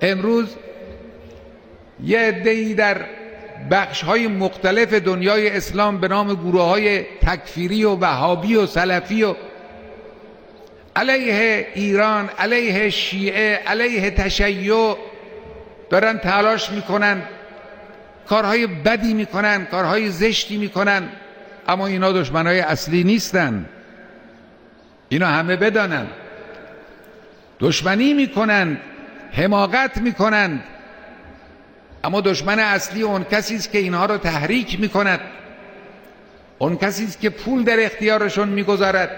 امروز یه عده‌ای در بخش های مختلف دنیای اسلام به نام گروه های تکفیری و وهابی و سلفی و علیه ایران علیه شیعه علیه تشیع دارن تلاش می‌کنن کارهای بدی می‌کنن کارهای زشتی می‌کنن اما اینا دشمنهای اصلی نیستن. اینا همه بدانن. دشمنی می‌کنند حماقت می‌کنند. اما دشمن اصلی اون کسی است که اینها رو تحریک می‌کند. اون کسی است که پول در اختیارشون می‌گذارد.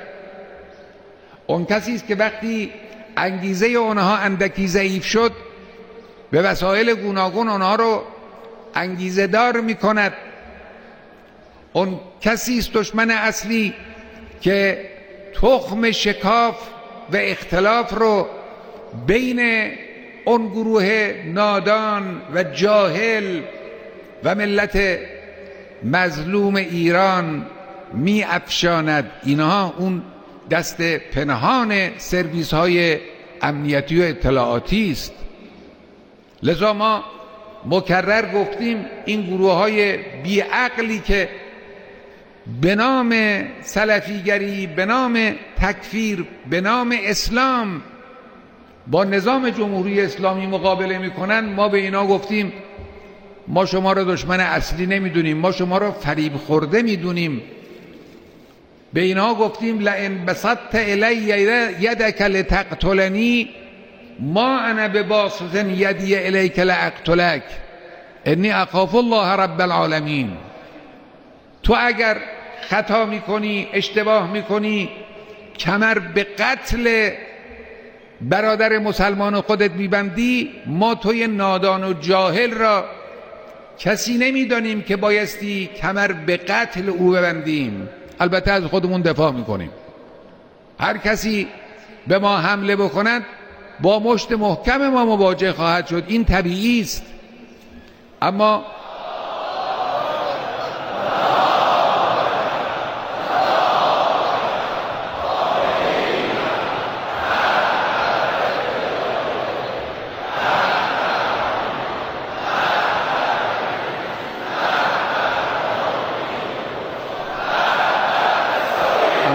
اون کسی است که وقتی انگیزه اونها اندکی ضعیف شد به وسایل گوناگون اونها رو انگیزه دار می‌کند. اون کسی است دشمن اصلی که تخم شکاف و اختلاف رو بین اون گروه نادان و جاهل و ملت مظلوم ایران می افشاند. اینها اون دست پنهان سرویس های امنیتی و اطلاعاتی است. لذا ما مکرر گفتیم این گروه های بیعقلی که به نام سلفیگری به نام تکفیر به نام اسلام با نظام جمهوری اسلامی مقابله می‌کنن ما به اینا گفتیم ما شما را دشمن اصلی نمی‌دونیم ما شما را فریب خورده می‌دونیم. به اینا گفتیم لئن بسطت الی یدک لتقتلنی ما انا بباسط یدی الیک لاقتلک انی اخاف الله رب العالمین. تو اگر خطا می‌کنی اشتباه می‌کنی کمر به قتل برادر مسلمان خودت میبندی ما توی نادان و جاهل را کسی نمی‌دانیم که بایستی کمر به قتل او ببندیم. البته از خودمون دفاع می‌کنیم. هر کسی به ما حمله بکند با مشت محکم ما مواجه خواهد شد. این طبیعی است. اما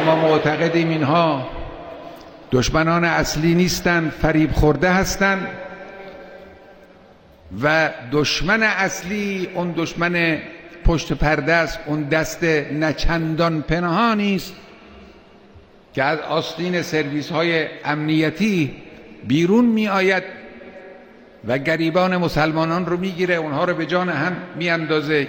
ما معتقدیم اینها. دشمنان اصلی نیستند فریب خورده هستند و دشمن اصلی اون دشمن پشت پرده است اون دست نچندان پنهانی است که از آستین سرویس های امنیتی بیرون می آید و گریبان مسلمانان رو می‌گیره اونها رو به جان هم میاندازه.